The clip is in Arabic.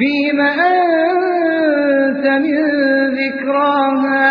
فيما أَنتَ مِن ذِكْرَاهَا.